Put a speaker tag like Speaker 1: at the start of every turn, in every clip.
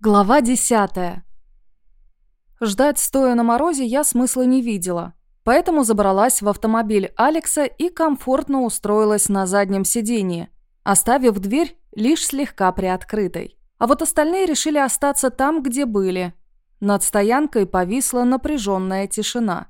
Speaker 1: Глава десятая. Ждать стоя на морозе я смысла не видела, поэтому забралась в автомобиль Алекса и комфортно устроилась на заднем сиденье, оставив дверь лишь слегка приоткрытой. А вот остальные решили остаться там, где были. Над стоянкой повисла напряженная тишина.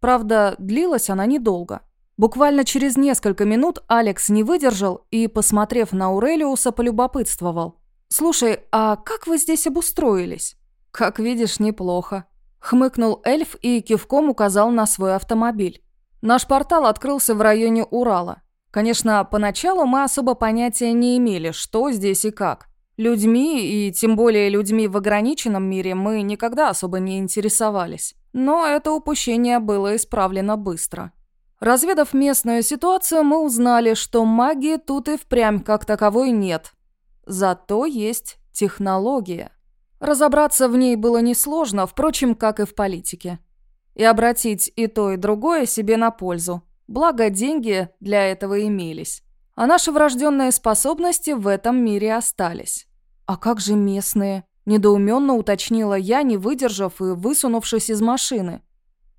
Speaker 1: Правда, длилась она недолго. Буквально через несколько минут Алекс не выдержал и, посмотрев на Урелиуса, полюбопытствовал. «Слушай, а как вы здесь обустроились?» «Как видишь, неплохо», — хмыкнул эльф и кивком указал на свой автомобиль. «Наш портал открылся в районе Урала. Конечно, поначалу мы особо понятия не имели, что здесь и как. Людьми, и тем более людьми в ограниченном мире, мы никогда особо не интересовались. Но это упущение было исправлено быстро. Разведав местную ситуацию, мы узнали, что магии тут и впрямь как таковой нет, Зато есть технология. Разобраться в ней было несложно, впрочем, как и в политике. И обратить и то, и другое себе на пользу. Благо, деньги для этого имелись. А наши врожденные способности в этом мире остались. «А как же местные?» – недоуменно уточнила я, не выдержав и высунувшись из машины.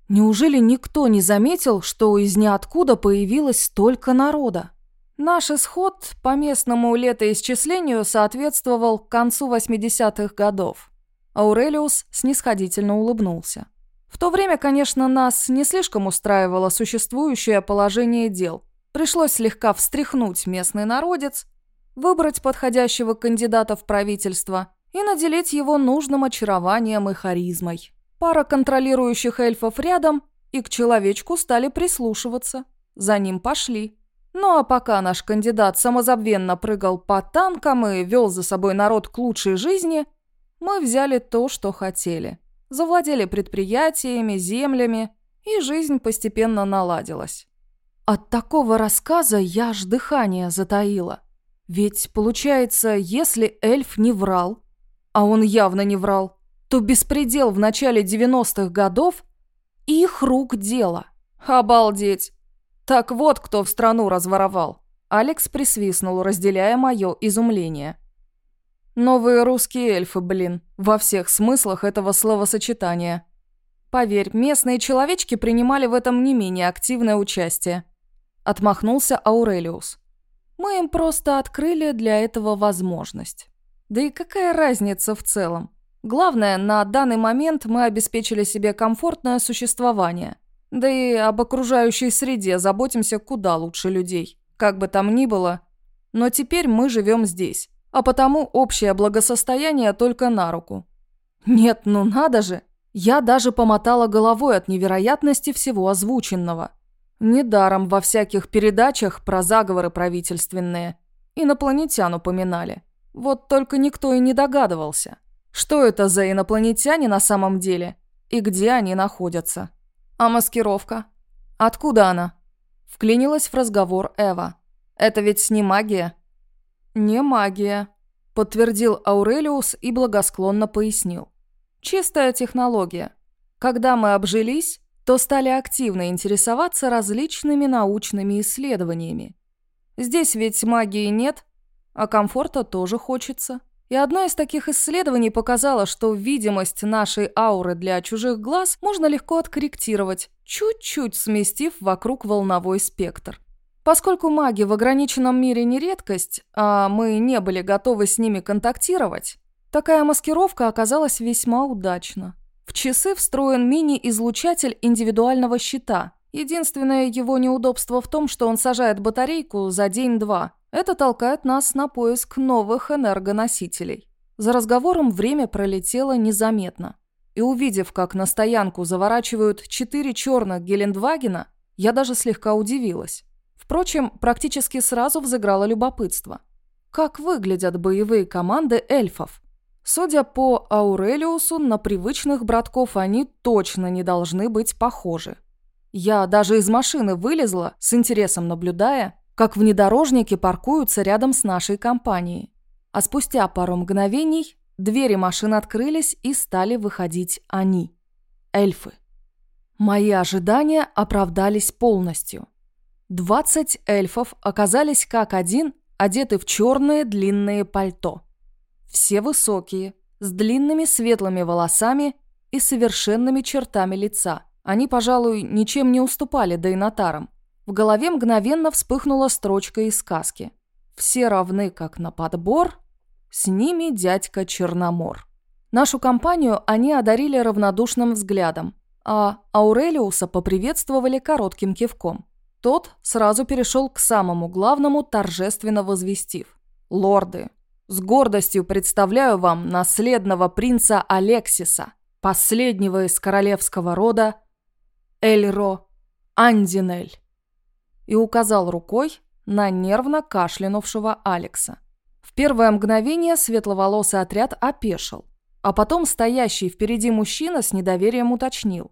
Speaker 1: Неужели никто не заметил, что из ниоткуда появилось столько народа? Наш исход по местному летоисчислению соответствовал к концу 80-х годов. Аурелиус снисходительно улыбнулся. В то время, конечно, нас не слишком устраивало существующее положение дел. Пришлось слегка встряхнуть местный народец, выбрать подходящего кандидата в правительство и наделить его нужным очарованием и харизмой. Пара контролирующих эльфов рядом и к человечку стали прислушиваться. За ним пошли. Ну а пока наш кандидат самозабвенно прыгал по танкам и вел за собой народ к лучшей жизни, мы взяли то, что хотели. Завладели предприятиями, землями, и жизнь постепенно наладилась. От такого рассказа я аж дыхание затаила. Ведь, получается, если эльф не врал, а он явно не врал, то беспредел в начале 90-х годов – их рук дело. Обалдеть! «Так вот, кто в страну разворовал!» Алекс присвистнул, разделяя мое изумление. «Новые русские эльфы, блин, во всех смыслах этого словосочетания. Поверь, местные человечки принимали в этом не менее активное участие». Отмахнулся Аурелиус. «Мы им просто открыли для этого возможность. Да и какая разница в целом? Главное, на данный момент мы обеспечили себе комфортное существование. Да и об окружающей среде заботимся куда лучше людей. Как бы там ни было. Но теперь мы живем здесь. А потому общее благосостояние только на руку. Нет, ну надо же. Я даже помотала головой от невероятности всего озвученного. Недаром во всяких передачах про заговоры правительственные инопланетян упоминали. Вот только никто и не догадывался, что это за инопланетяне на самом деле и где они находятся. «А маскировка? Откуда она?» Вклинилась в разговор Эва. «Это ведь не магия?» «Не магия», – подтвердил Аурелиус и благосклонно пояснил. «Чистая технология. Когда мы обжились, то стали активно интересоваться различными научными исследованиями. Здесь ведь магии нет, а комфорта тоже хочется. И одно из таких исследований показало, что видимость нашей ауры для чужих глаз можно легко откорректировать, чуть-чуть сместив вокруг волновой спектр. Поскольку маги в ограниченном мире не редкость, а мы не были готовы с ними контактировать, такая маскировка оказалась весьма удачна. В часы встроен мини-излучатель индивидуального щита. Единственное его неудобство в том, что он сажает батарейку за день-два, это толкает нас на поиск новых энергоносителей. За разговором время пролетело незаметно. И увидев, как на стоянку заворачивают четыре черных Гелендвагена, я даже слегка удивилась. Впрочем, практически сразу взыграло любопытство. Как выглядят боевые команды эльфов? Судя по Аурелиусу, на привычных братков они точно не должны быть похожи. Я даже из машины вылезла, с интересом наблюдая, как внедорожники паркуются рядом с нашей компанией. А спустя пару мгновений двери машин открылись и стали выходить они. Эльфы. Мои ожидания оправдались полностью. 20 эльфов оказались как один, одеты в черные длинные пальто. Все высокие, с длинными светлыми волосами и совершенными чертами лица. Они, пожалуй, ничем не уступали Дейнатарам. В голове мгновенно вспыхнула строчка из сказки. «Все равны, как на подбор, с ними дядька Черномор». Нашу компанию они одарили равнодушным взглядом, а Аурелиуса поприветствовали коротким кивком. Тот сразу перешел к самому главному, торжественно возвестив. «Лорды, с гордостью представляю вам наследного принца Алексиса, последнего из королевского рода Эльро Андинель». И указал рукой на нервно кашлянувшего Алекса. В первое мгновение светловолосый отряд опешил. А потом стоящий впереди мужчина с недоверием уточнил.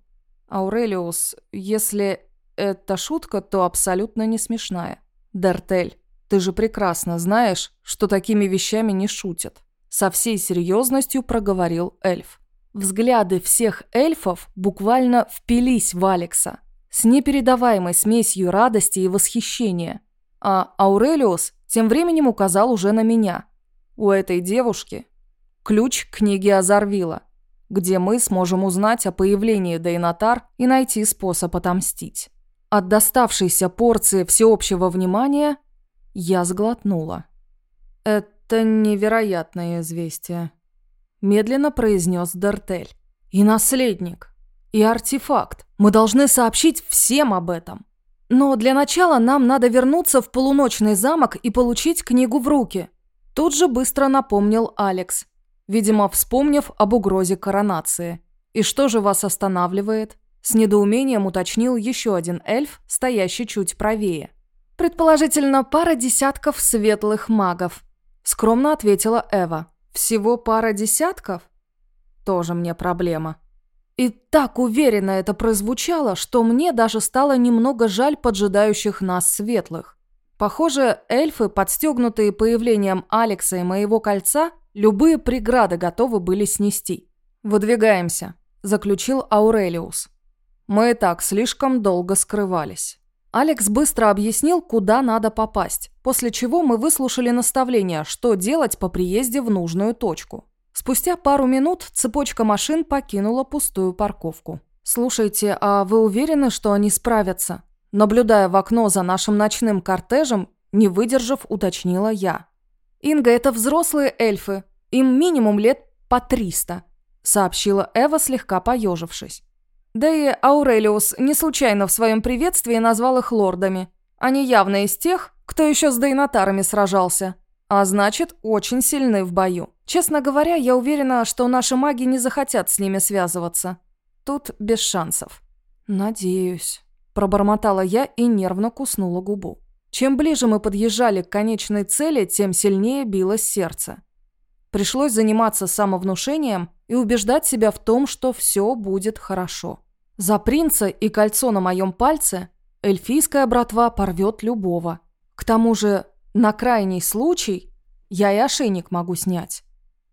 Speaker 1: «Аурелиус, если это шутка, то абсолютно не смешная. Дартель, ты же прекрасно знаешь, что такими вещами не шутят». Со всей серьезностью проговорил эльф. Взгляды всех эльфов буквально впились в Алекса с непередаваемой смесью радости и восхищения. А Аурелиус тем временем указал уже на меня. У этой девушки ключ к книге Азарвила, где мы сможем узнать о появлении Дейнатар и найти способ отомстить. От доставшейся порции всеобщего внимания я сглотнула. «Это невероятное известие», – медленно произнес Дартель. «И наследник, и артефакт. Мы должны сообщить всем об этом. Но для начала нам надо вернуться в полуночный замок и получить книгу в руки». Тут же быстро напомнил Алекс, видимо, вспомнив об угрозе коронации. «И что же вас останавливает?» С недоумением уточнил еще один эльф, стоящий чуть правее. «Предположительно, пара десятков светлых магов», – скромно ответила Эва. «Всего пара десятков?» «Тоже мне проблема». И так уверенно это прозвучало, что мне даже стало немного жаль поджидающих нас светлых. Похоже, эльфы, подстегнутые появлением Алекса и моего кольца, Любые преграды готовы были снести. «Выдвигаемся», – заключил Аурелиус. Мы и так слишком долго скрывались. Алекс быстро объяснил, куда надо попасть, после чего мы выслушали наставления, что делать по приезде в нужную точку. Спустя пару минут цепочка машин покинула пустую парковку. «Слушайте, а вы уверены, что они справятся?» Наблюдая в окно за нашим ночным кортежем, не выдержав, уточнила я. «Инга, это взрослые эльфы. Им минимум лет по триста», — сообщила Эва, слегка поежившись. Да и Аурелиус не случайно в своем приветствии назвал их лордами. Они явно из тех, кто еще с дейнатарами сражался. А значит, очень сильны в бою. Честно говоря, я уверена, что наши маги не захотят с ними связываться. Тут без шансов. «Надеюсь», – пробормотала я и нервно куснула губу. Чем ближе мы подъезжали к конечной цели, тем сильнее билось сердце. Пришлось заниматься самовнушением и убеждать себя в том, что все будет хорошо. За принца и кольцо на моем пальце эльфийская братва порвет любого. К тому же, на крайний случай, я и ошейник могу снять.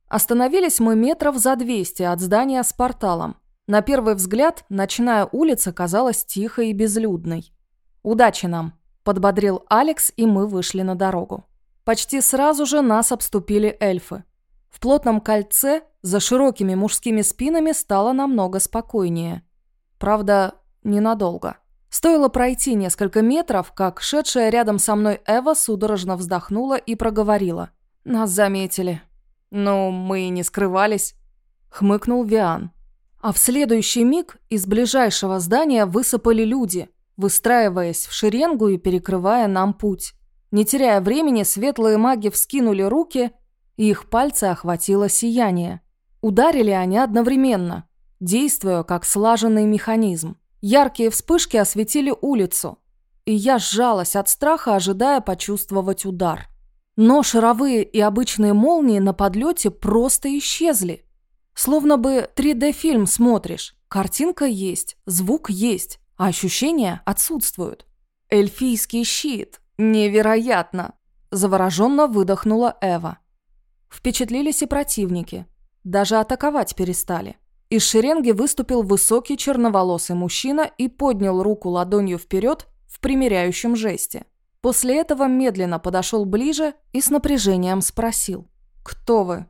Speaker 1: Остановились мы метров за 200 от здания с порталом. На первый взгляд, ночная улица казалась тихой и безлюдной. «Удачи нам!» Подбодрил Алекс, и мы вышли на дорогу. Почти сразу же нас обступили эльфы. В плотном кольце за широкими мужскими спинами стало намного спокойнее. Правда, ненадолго. Стоило пройти несколько метров, как шедшая рядом со мной Эва судорожно вздохнула и проговорила. «Нас заметили». «Ну, мы и не скрывались», — хмыкнул Виан. А в следующий миг из ближайшего здания высыпали люди — выстраиваясь в шеренгу и перекрывая нам путь. Не теряя времени, светлые маги вскинули руки, и их пальцы охватило сияние. Ударили они одновременно, действуя как слаженный механизм. Яркие вспышки осветили улицу, и я сжалась от страха, ожидая почувствовать удар. Но шаровые и обычные молнии на подлете просто исчезли. Словно бы 3D-фильм смотришь. Картинка есть, звук есть, а ощущения отсутствуют. «Эльфийский щит! Невероятно!» – завороженно выдохнула Эва. Впечатлились и противники. Даже атаковать перестали. Из шеренги выступил высокий черноволосый мужчина и поднял руку ладонью вперед в примиряющем жесте. После этого медленно подошел ближе и с напряжением спросил. «Кто вы?»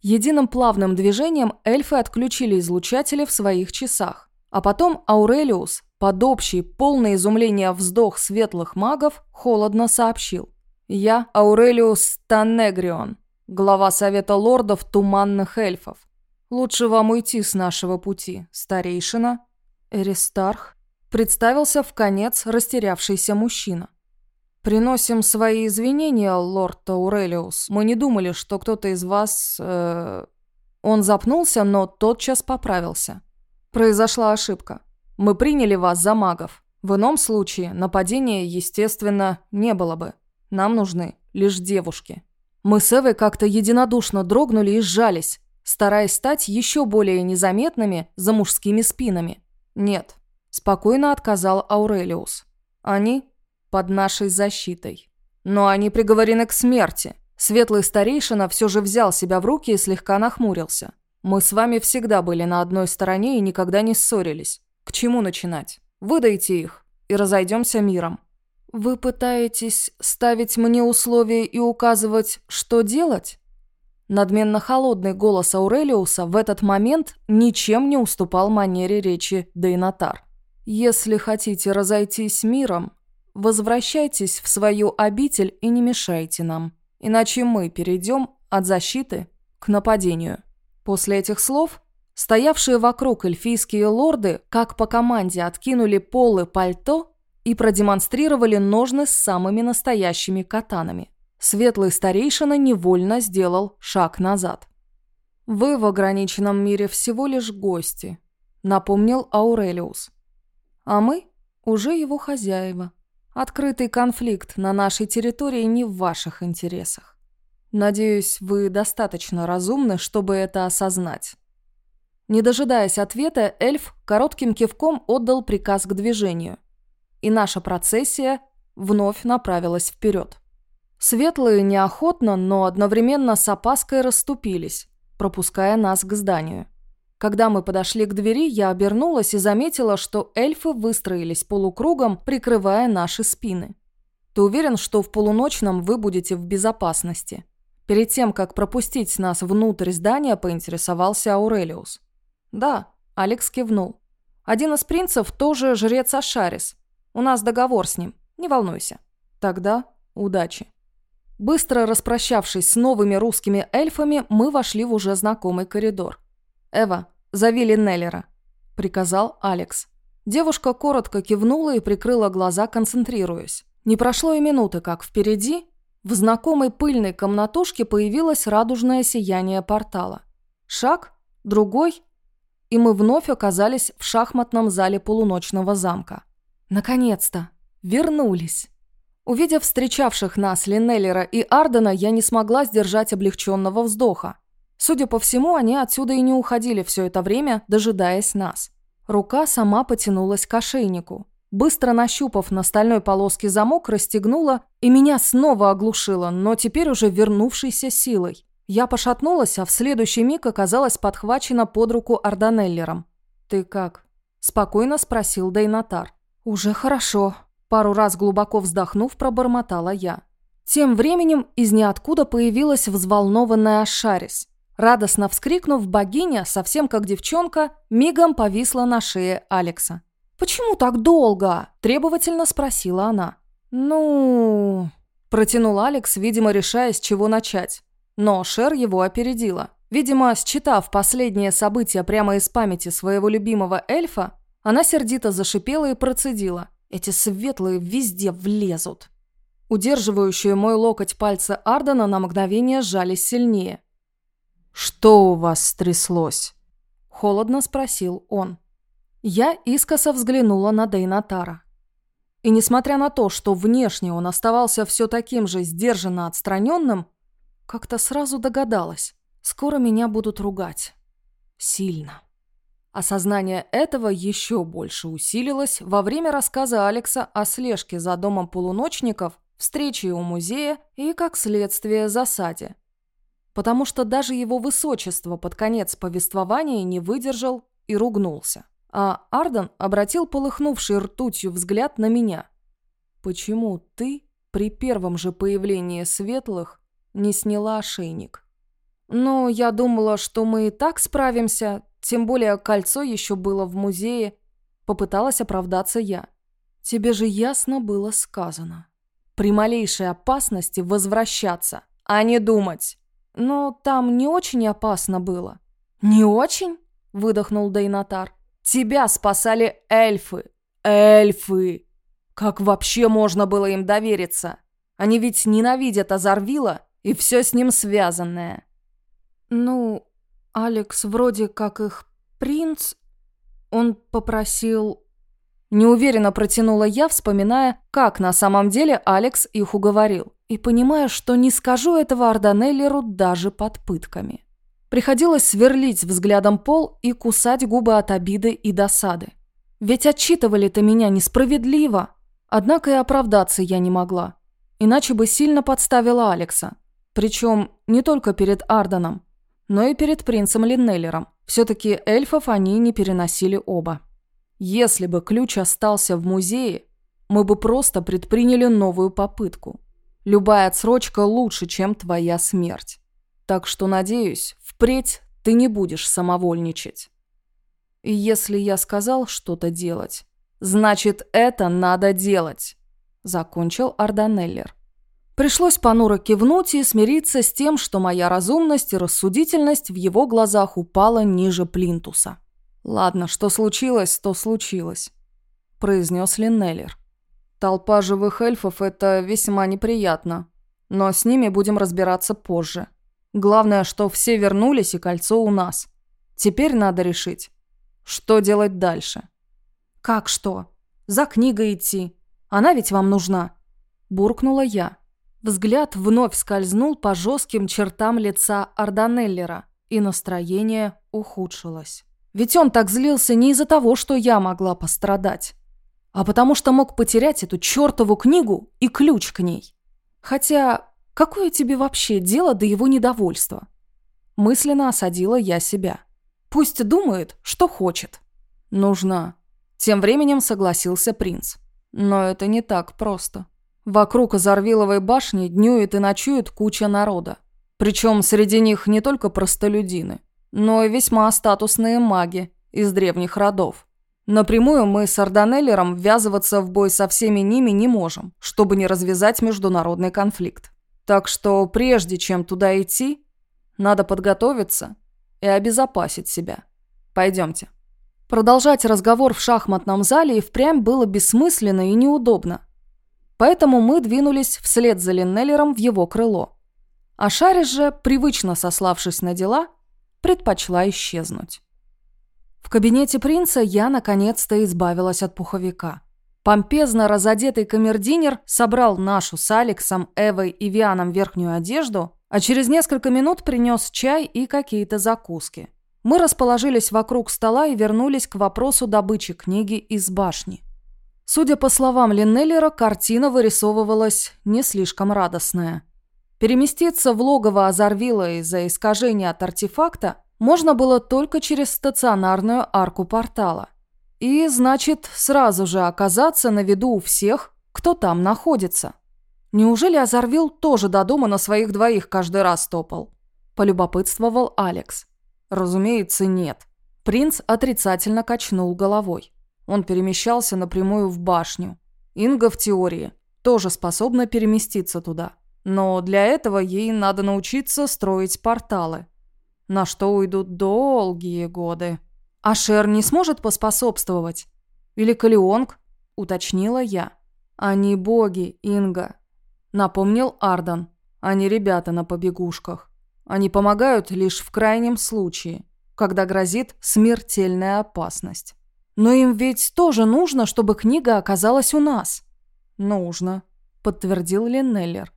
Speaker 1: Единым плавным движением эльфы отключили излучатели в своих часах. А потом Аурелиус, под общий, полное изумление вздох светлых магов, холодно сообщил. «Я Аурелиус Таннегрион, глава Совета Лордов Туманных Эльфов. Лучше вам уйти с нашего пути, старейшина». Эристарх представился в конец растерявшийся мужчина. «Приносим свои извинения, лорд Аурелиус. Мы не думали, что кто-то из вас...» э... Он запнулся, но тотчас поправился. «Произошла ошибка. Мы приняли вас за магов. В ином случае нападения, естественно, не было бы. Нам нужны лишь девушки». Мы с Эвой как-то единодушно дрогнули и сжались, стараясь стать еще более незаметными за мужскими спинами. «Нет», – спокойно отказал Аурелиус. «Они под нашей защитой. Но они приговорены к смерти. Светлый старейшина все же взял себя в руки и слегка нахмурился. Мы с вами всегда были на одной стороне и никогда не ссорились. К чему начинать? Выдайте их и разойдемся миром. Вы пытаетесь ставить мне условия и указывать, что делать? Надменно холодный голос Аурелиуса в этот момент ничем не уступал манере речи Дейнатар. «Если хотите разойтись миром, Возвращайтесь в свою обитель и не мешайте нам, иначе мы перейдем от защиты к нападению». После этих слов стоявшие вокруг эльфийские лорды, как по команде, откинули полы пальто и продемонстрировали ножны с самыми настоящими катанами. Светлый старейшина невольно сделал шаг назад. «Вы в ограниченном мире всего лишь гости», — напомнил Аурелиус. «А мы уже его хозяева». Открытый конфликт на нашей территории не в ваших интересах. Надеюсь, вы достаточно разумны, чтобы это осознать. Не дожидаясь ответа, эльф коротким кивком отдал приказ к движению. И наша процессия вновь направилась вперед. Светлые неохотно, но одновременно с опаской расступились, пропуская нас к зданию. Когда мы подошли к двери, я обернулась и заметила, что эльфы выстроились полукругом, прикрывая наши спины. Ты уверен, что в полуночном вы будете в безопасности? Перед тем, как пропустить нас внутрь здания, поинтересовался Аурелиус. Да, Алекс кивнул. Один из принцев тоже жрец Ашарис. У нас договор с ним, не волнуйся. Тогда удачи. Быстро распрощавшись с новыми русскими эльфами, мы вошли в уже знакомый коридор. «Эва, зови Линнеллера», – приказал Алекс. Девушка коротко кивнула и прикрыла глаза, концентрируясь. Не прошло и минуты, как впереди, в знакомой пыльной комнатушке появилось радужное сияние портала. Шаг, другой, и мы вновь оказались в шахматном зале полуночного замка. Наконец-то! Вернулись! Увидев встречавших нас Линнеллера и Ардена, я не смогла сдержать облегченного вздоха. Судя по всему, они отсюда и не уходили все это время, дожидаясь нас. Рука сама потянулась к ошейнику. Быстро нащупав на стальной полоске замок, расстегнула и меня снова оглушила, но теперь уже вернувшейся силой. Я пошатнулась, а в следующий миг оказалась подхвачена под руку Арданеллером. «Ты как?» – спокойно спросил Дейнатар. «Уже хорошо», – пару раз глубоко вздохнув, пробормотала я. Тем временем из ниоткуда появилась взволнованная Ашарис. Радостно вскрикнув, богиня, совсем как девчонка, мигом повисла на шее Алекса. «Почему так долго?» – требовательно спросила она. «Ну...» – протянул Алекс, видимо, решая, с чего начать. Но Шер его опередила. Видимо, считав последнее событие прямо из памяти своего любимого эльфа, она сердито зашипела и процедила. «Эти светлые везде влезут». Удерживающие мой локоть пальцы Ардена на мгновение сжались сильнее – «Что у вас стряслось?» – холодно спросил он. Я искоса взглянула на Дейнатара. И несмотря на то, что внешне он оставался все таким же сдержанно отстраненным, как-то сразу догадалась, скоро меня будут ругать. Сильно. Осознание этого еще больше усилилось во время рассказа Алекса о слежке за домом полуночников, встрече у музея и, как следствие, засаде потому что даже его высочество под конец повествования не выдержал и ругнулся. А Арден обратил полыхнувший ртутью взгляд на меня. «Почему ты при первом же появлении светлых не сняла ошейник?» Но я думала, что мы и так справимся, тем более кольцо еще было в музее. Попыталась оправдаться я. Тебе же ясно было сказано. При малейшей опасности возвращаться, а не думать. Но там не очень опасно было. Не очень? Выдохнул Дейнатар. Тебя спасали эльфы. Эльфы! Как вообще можно было им довериться? Они ведь ненавидят Азарвила и все с ним связанное. Ну, Алекс вроде как их принц. Он попросил... Неуверенно протянула я, вспоминая, как на самом деле Алекс их уговорил. И понимая, что не скажу этого Арданеллеру даже под пытками. Приходилось сверлить взглядом пол и кусать губы от обиды и досады. Ведь отчитывали-то меня несправедливо. Однако и оправдаться я не могла. Иначе бы сильно подставила Алекса. Причем не только перед Арданом, но и перед принцем Линнеллером. Все-таки эльфов они не переносили оба. Если бы ключ остался в музее, мы бы просто предприняли новую попытку. Любая отсрочка лучше, чем твоя смерть. Так что, надеюсь, впредь ты не будешь самовольничать. И если я сказал что-то делать, значит, это надо делать, закончил Арданеллер. Пришлось понуро кивнуть и смириться с тем, что моя разумность и рассудительность в его глазах упала ниже плинтуса. «Ладно, что случилось, то случилось», – произнес Линнеллер. «Толпа живых эльфов – это весьма неприятно, но с ними будем разбираться позже. Главное, что все вернулись и кольцо у нас. Теперь надо решить, что делать дальше». «Как что? За книгой идти. Она ведь вам нужна», – буркнула я. Взгляд вновь скользнул по жестким чертам лица Арданеллера, и настроение ухудшилось. Ведь он так злился не из-за того, что я могла пострадать, а потому что мог потерять эту чертову книгу и ключ к ней. Хотя, какое тебе вообще дело до его недовольства? Мысленно осадила я себя. Пусть думает, что хочет. Нужна. Тем временем согласился принц. Но это не так просто. Вокруг Озорвиловой башни днюет и ночует куча народа. Причем среди них не только простолюдины, но и весьма статусные маги из древних родов. Напрямую мы с Арданеллером ввязываться в бой со всеми ними не можем, чтобы не развязать международный конфликт. Так что прежде чем туда идти, надо подготовиться и обезопасить себя. Пойдемте. Продолжать разговор в шахматном зале и впрямь было бессмысленно и неудобно. Поэтому мы двинулись вслед за Линнеллером в его крыло. А Шарис же, привычно сославшись на дела, предпочла исчезнуть. В кабинете принца я наконец-то избавилась от пуховика. Помпезно разодетый камердинер собрал нашу с Алексом, Эвой и Вианом верхнюю одежду, а через несколько минут принес чай и какие-то закуски. Мы расположились вокруг стола и вернулись к вопросу добычи книги из башни. Судя по словам Линнеллера, картина вырисовывалась не слишком радостная. Переместиться в логово Азарвила из-за искажения от артефакта можно было только через стационарную арку портала. И, значит, сразу же оказаться на виду у всех, кто там находится. Неужели Азарвил тоже до дома на своих двоих каждый раз топал? Полюбопытствовал Алекс. Разумеется, нет. Принц отрицательно качнул головой. Он перемещался напрямую в башню. Инга в теории тоже способна переместиться туда. Но для этого ей надо научиться строить порталы. На что уйдут долгие годы. А Шер не сможет поспособствовать? Или Калионг? Уточнила я. Они боги, Инга. Напомнил Ардан. Они ребята на побегушках. Они помогают лишь в крайнем случае, когда грозит смертельная опасность. Но им ведь тоже нужно, чтобы книга оказалась у нас. Нужно, подтвердил Линнеллер.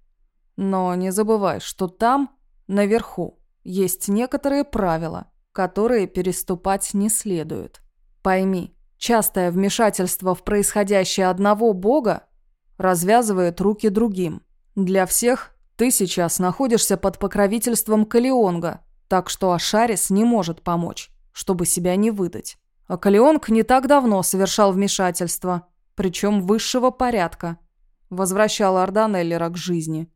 Speaker 1: Но не забывай, что там, наверху, есть некоторые правила, которые переступать не следует. Пойми, частое вмешательство в происходящее одного бога развязывает руки другим. Для всех ты сейчас находишься под покровительством Калионга, так что Ашарис не может помочь, чтобы себя не выдать. А Калеонг не так давно совершал вмешательство, причем высшего порядка. Возвращал Арданеллера к жизни.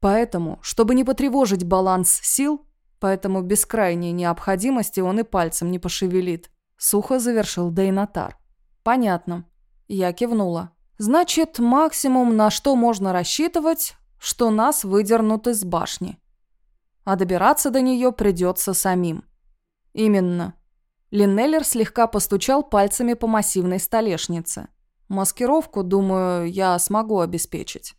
Speaker 1: Поэтому, чтобы не потревожить баланс сил, Поэтому без крайней необходимости он и пальцем не пошевелит. Сухо завершил Дейнатар. Понятно. Я кивнула. Значит, максимум, на что можно рассчитывать, что нас выдернут из башни. А добираться до нее придется самим. Именно. Линнеллер слегка постучал пальцами по массивной столешнице. Маскировку, думаю, я смогу обеспечить.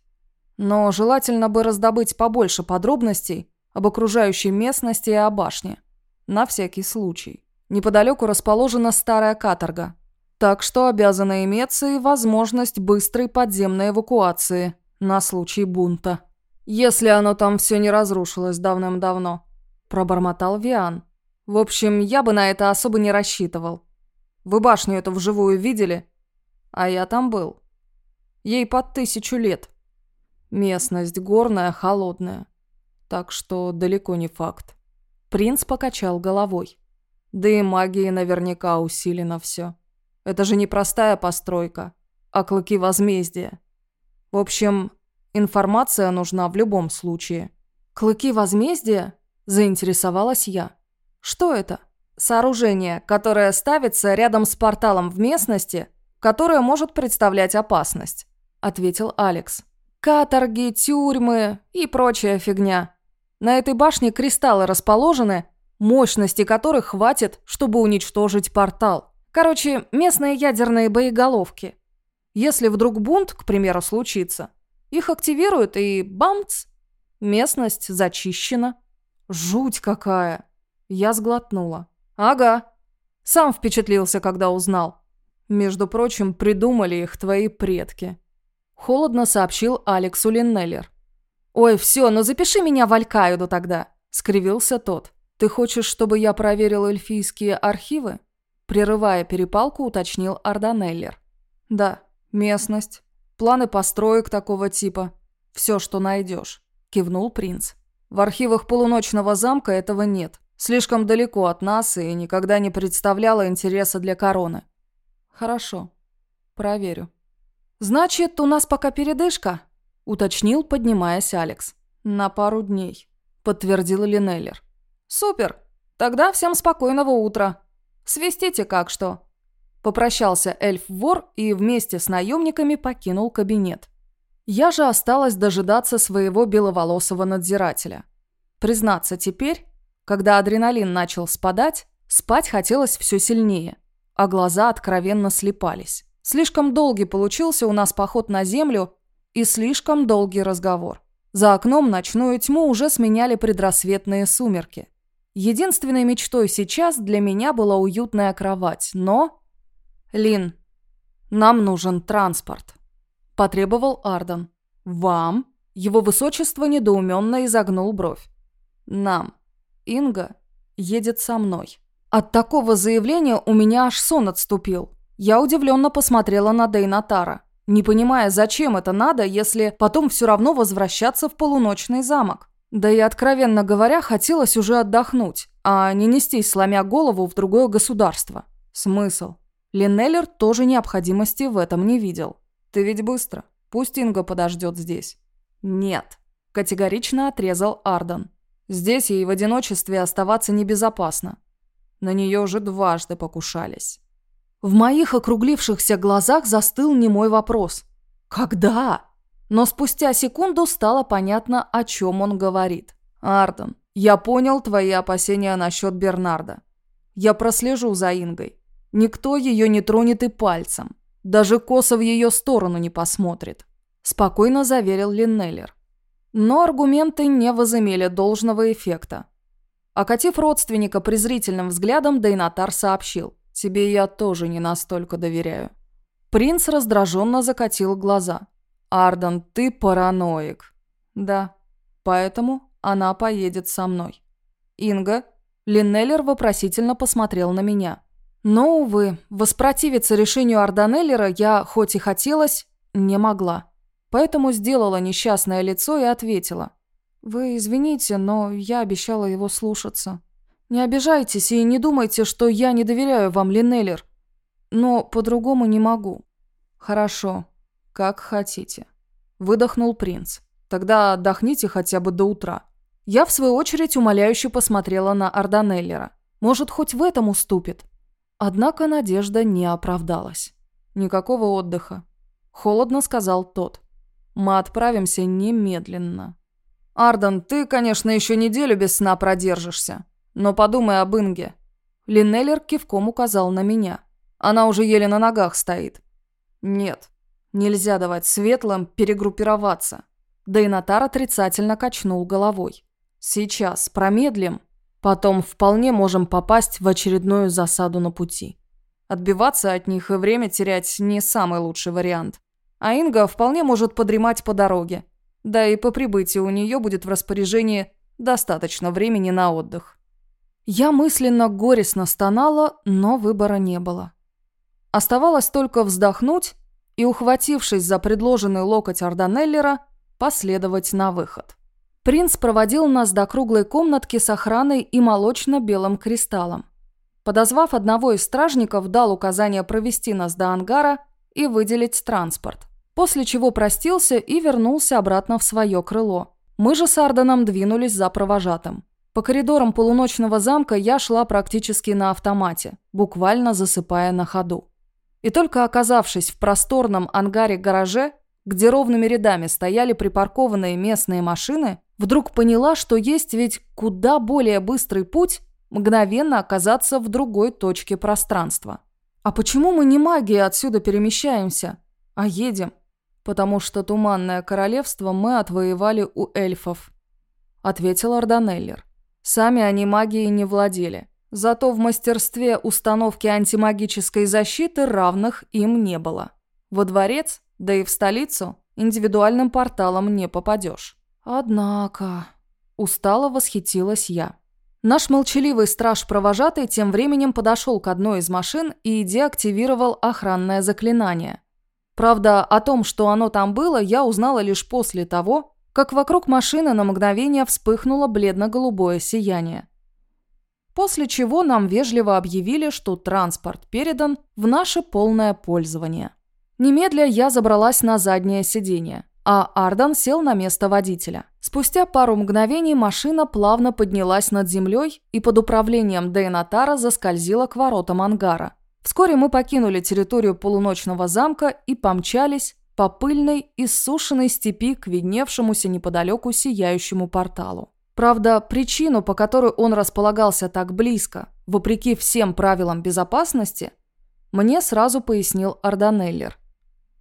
Speaker 1: Но желательно бы раздобыть побольше подробностей об окружающей местности и о башне. На всякий случай. Неподалеку расположена старая каторга. Так что обязана иметься и возможность быстрой подземной эвакуации на случай бунта. Если оно там все не разрушилось давным-давно. Пробормотал Виан. В общем, я бы на это особо не рассчитывал. Вы башню эту вживую видели? А я там был. Ей под тысячу лет. Местность горная, холодная. Так что далеко не факт. Принц покачал головой. Да и магией наверняка усилено все. Это же не простая постройка, а клыки возмездия. В общем, информация нужна в любом случае. Клыки возмездия? Заинтересовалась я. Что это? Сооружение, которое ставится рядом с порталом в местности, которое может представлять опасность, ответил Алекс. Каторги, тюрьмы и прочая фигня. На этой башне кристаллы расположены, мощности которых хватит, чтобы уничтожить портал. Короче, местные ядерные боеголовки. Если вдруг бунт, к примеру, случится, их активируют и бамц! Местность зачищена. Жуть какая! Я сглотнула. Ага. Сам впечатлился, когда узнал. Между прочим, придумали их твои предки. Холодно сообщил Алексу Линнеллер. «Ой, все, ну запиши меня в Алькаиду тогда», — скривился тот. «Ты хочешь, чтобы я проверил эльфийские архивы?» Прерывая перепалку, уточнил Арданеллер. «Да, местность, планы построек такого типа. Все, что найдешь», — кивнул принц. «В архивах полуночного замка этого нет. Слишком далеко от нас и никогда не представляла интереса для короны». «Хорошо, проверю». «Значит, у нас пока передышка?» – уточнил, поднимаясь Алекс. «На пару дней», – подтвердил Линеллер. «Супер! Тогда всем спокойного утра. Свистите как что». Попрощался эльф-вор и вместе с наемниками покинул кабинет. Я же осталась дожидаться своего беловолосого надзирателя. Признаться, теперь, когда адреналин начал спадать, спать хотелось все сильнее, а глаза откровенно слепались. Слишком долгий получился у нас поход на землю и слишком долгий разговор. За окном ночную тьму уже сменяли предрассветные сумерки. Единственной мечтой сейчас для меня была уютная кровать, но... «Лин, нам нужен транспорт», – потребовал Арден. «Вам?» – его высочество недоуменно изогнул бровь. «Нам. Инга едет со мной». От такого заявления у меня аж сон отступил. Я удивленно посмотрела на Дейнатара, не понимая, зачем это надо, если потом все равно возвращаться в полуночный замок. Да и, откровенно говоря, хотелось уже отдохнуть, а не нестись, сломя голову в другое государство. Смысл? Линнеллер тоже необходимости в этом не видел. «Ты ведь быстро. Пусть Инга подождет здесь». «Нет», – категорично отрезал Арден. «Здесь ей в одиночестве оставаться небезопасно. На нее уже дважды покушались». В моих округлившихся глазах застыл немой вопрос. «Когда?» Но спустя секунду стало понятно, о чем он говорит. «Арден, я понял твои опасения насчет Бернарда. Я прослежу за Ингой. Никто ее не тронет и пальцем. Даже косо в ее сторону не посмотрит», – спокойно заверил Линнеллер. Но аргументы не возымели должного эффекта. Окатив родственника презрительным взглядом, Дейнатар сообщил. Тебе я тоже не настолько доверяю». Принц раздраженно закатил глаза. «Арден, ты параноик». «Да, поэтому она поедет со мной». «Инга?» Линнеллер вопросительно посмотрел на меня. Но, увы, воспротивиться решению Арданеллера я, хоть и хотелось, не могла. Поэтому сделала несчастное лицо и ответила. «Вы извините, но я обещала его слушаться». Не обижайтесь и не думайте, что я не доверяю вам, Линнеллер. Но по-другому не могу. Хорошо, как хотите. Выдохнул принц. Тогда отдохните хотя бы до утра. Я, в свою очередь, умоляюще посмотрела на Арданеллера. Может, хоть в этом уступит. Однако надежда не оправдалась. Никакого отдыха. Холодно сказал тот. Мы отправимся немедленно. Ардан, ты, конечно, еще неделю без сна продержишься. Но подумай об Инге. Линнеллер кивком указал на меня. Она уже еле на ногах стоит. Нет, нельзя давать светлым перегруппироваться. Да и Натар отрицательно качнул головой. Сейчас промедлим, потом вполне можем попасть в очередную засаду на пути. Отбиваться от них и время терять не самый лучший вариант. А Инга вполне может подремать по дороге. Да и по прибытии у нее будет в распоряжении достаточно времени на отдых. Я мысленно горестно стонала, но выбора не было. Оставалось только вздохнуть и, ухватившись за предложенный локоть Арданеллера, последовать на выход. Принц проводил нас до круглой комнатки с охраной и молочно-белым кристаллом. Подозвав одного из стражников, дал указание провести нас до ангара и выделить транспорт. После чего простился и вернулся обратно в свое крыло. Мы же с Арданом двинулись за провожатым. По коридорам полуночного замка я шла практически на автомате, буквально засыпая на ходу. И только оказавшись в просторном ангаре-гараже, где ровными рядами стояли припаркованные местные машины, вдруг поняла, что есть ведь куда более быстрый путь мгновенно оказаться в другой точке пространства. А почему мы не магией отсюда перемещаемся, а едем? Потому что Туманное Королевство мы отвоевали у эльфов, ответил Арданеллер. Сами они магией не владели. Зато в мастерстве установки антимагической защиты равных им не было. Во дворец, да и в столицу, индивидуальным порталом не попадешь. Однако... Устало восхитилась я. Наш молчаливый страж-провожатый тем временем подошел к одной из машин и деактивировал охранное заклинание. Правда, о том, что оно там было, я узнала лишь после того, как вокруг машины на мгновение вспыхнуло бледно-голубое сияние. После чего нам вежливо объявили, что транспорт передан в наше полное пользование. Немедля я забралась на заднее сиденье а Ардан сел на место водителя. Спустя пару мгновений машина плавно поднялась над землей и под управлением Дейнатара заскользила к воротам ангара. Вскоре мы покинули территорию полуночного замка и помчались по пыльной и сушеной степи к видневшемуся неподалеку сияющему порталу. Правда, причину, по которой он располагался так близко, вопреки всем правилам безопасности, мне сразу пояснил Арданеллер.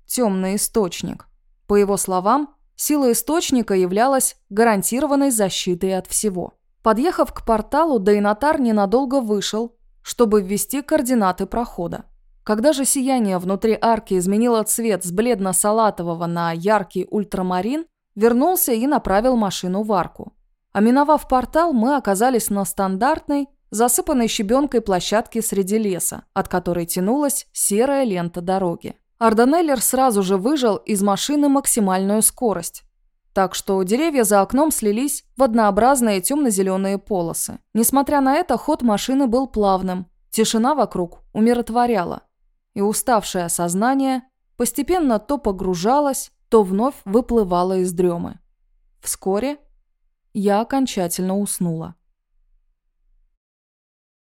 Speaker 1: Темный источник. По его словам, сила источника являлась гарантированной защитой от всего. Подъехав к порталу, Дейнатар ненадолго вышел, чтобы ввести координаты прохода. Когда же сияние внутри арки изменило цвет с бледно-салатового на яркий ультрамарин, вернулся и направил машину в арку. А миновав портал, мы оказались на стандартной, засыпанной щебенкой площадке среди леса, от которой тянулась серая лента дороги. Арданеллер сразу же выжал из машины максимальную скорость. Так что деревья за окном слились в однообразные темно-зеленые полосы. Несмотря на это, ход машины был плавным. Тишина вокруг умиротворяла. И уставшее сознание постепенно то погружалось, то вновь выплывало из дремы. Вскоре я окончательно уснула.